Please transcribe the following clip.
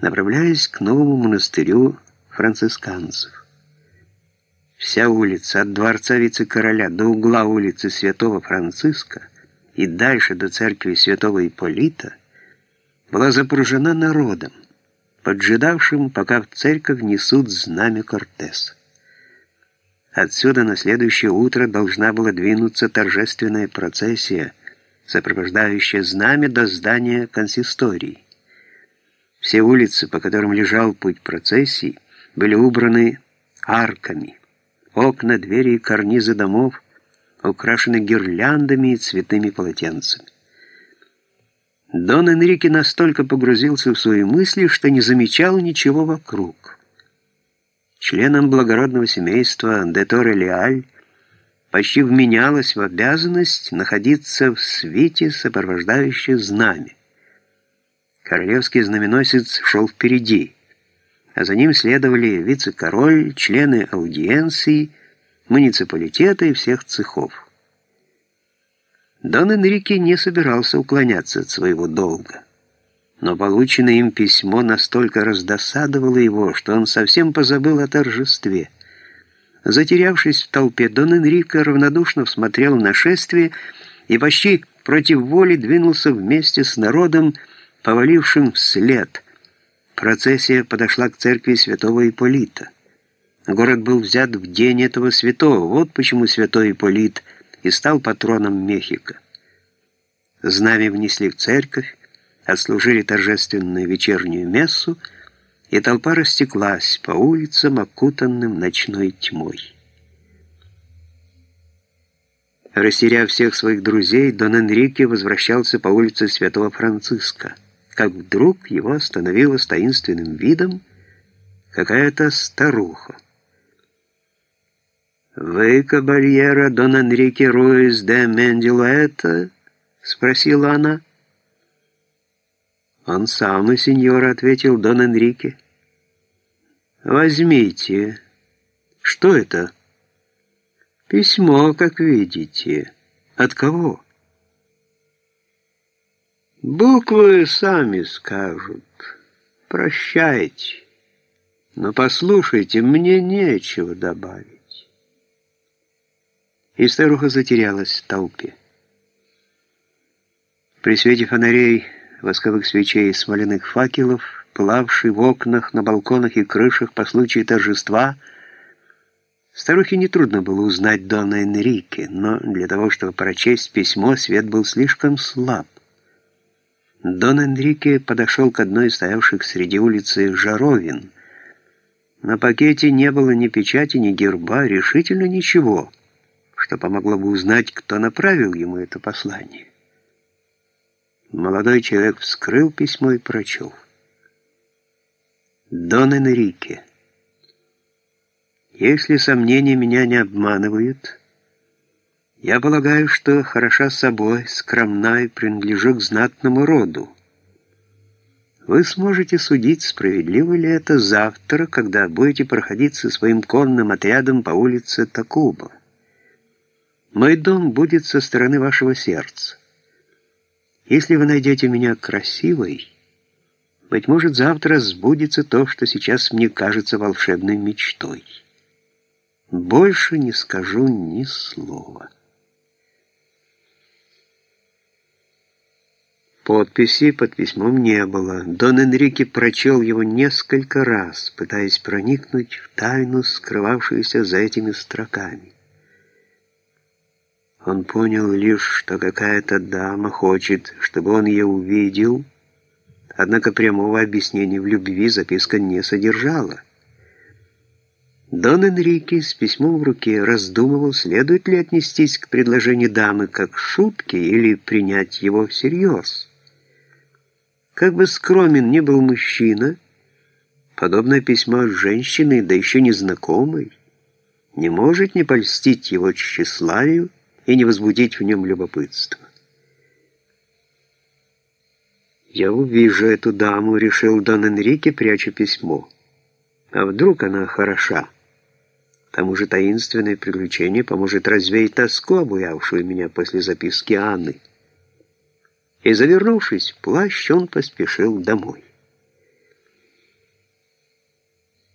направляясь к новому монастырю францисканцев. Вся улица от дворца вице-короля до угла улицы Святого Франциска и дальше до церкви Святого Ипполита была запружена народом, поджидавшим, пока в церковь несут знамя Кортеса. Отсюда на следующее утро должна была двинуться торжественная процессия, сопровождающая знамя до здания консистории. Все улицы, по которым лежал путь процессии, были убраны арками. Окна, двери и карнизы домов украшены гирляндами и цветными полотенцами. Дон Энрике настолько погрузился в свои мысли, что не замечал ничего вокруг. Членам благородного семейства де Торе-Леаль почти вменялось в обязанность находиться в свете, сопровождающей знамя. Королевский знаменосец шел впереди, а за ним следовали вице-король, члены аудиенции, муниципалитета и всех цехов. Дон Энрике не собирался уклоняться от своего долга, но полученное им письмо настолько раздосадовало его, что он совсем позабыл о торжестве. Затерявшись в толпе, Дон Энрико равнодушно смотрел на шествие и почти против воли двинулся вместе с народом, повалившим вслед. Процессия подошла к церкви святого Ипполита. Город был взят в день этого святого, вот почему святой Ипполит и стал патроном Мехико. Знамя внесли в церковь, отслужили торжественную вечернюю мессу, и толпа растеклась по улицам, окутанным ночной тьмой. Растеряв всех своих друзей, Дон Энрике возвращался по улице Святого Франциска, как вдруг его остановила с таинственным видом какая-то старуха. «Вы кабальера Дон Энрике Руис де Мендилуэта?» — спросила она. «Он самый, сеньор», — ответил Дон Энрике. «Возьмите. Что это?» «Письмо, как видите. От кого?» «Буквы сами скажут. Прощайте. Но послушайте, мне нечего добавить» и старуха затерялась в толпе. При свете фонарей, восковых свечей и смоляных факелов, плавший в окнах, на балконах и крышах по случаю торжества, старухе нетрудно было узнать Дона Энрике, но для того, чтобы прочесть письмо, свет был слишком слаб. Дон Энрике подошел к одной из стоявших среди улицы жаровин. На пакете не было ни печати, ни герба, решительно ничего — что помогло бы узнать, кто направил ему это послание. Молодой человек вскрыл письмо и прочел. «Дон Энрике, если сомнения меня не обманывают, я полагаю, что хороша собой, скромна и принадлежу к знатному роду. Вы сможете судить, справедливо ли это завтра, когда будете проходить со своим конным отрядом по улице Такуба. Мой дом будет со стороны вашего сердца. Если вы найдете меня красивой, быть может, завтра сбудется то, что сейчас мне кажется волшебной мечтой. Больше не скажу ни слова. Подписи под письмом не было. Дон Энрике прочел его несколько раз, пытаясь проникнуть в тайну, скрывавшуюся за этими строками. Он понял лишь, что какая-то дама хочет, чтобы он ее увидел, однако прямого объяснения в любви записка не содержала. Дон Энрике с письмом в руке раздумывал, следует ли отнестись к предложению дамы как шутке или принять его всерьез. Как бы скромен ни был мужчина, подобное письмо от женщины, да еще незнакомой, не может не польстить его тщеславию, и не возбудить в нем любопытство. «Я увижу эту даму», — решил Дон Энрике, пряча письмо. «А вдруг она хороша? К тому же таинственное приключение поможет развеять тоску, обуявшую меня после записки Анны». И, завернувшись в плащ, он поспешил домой.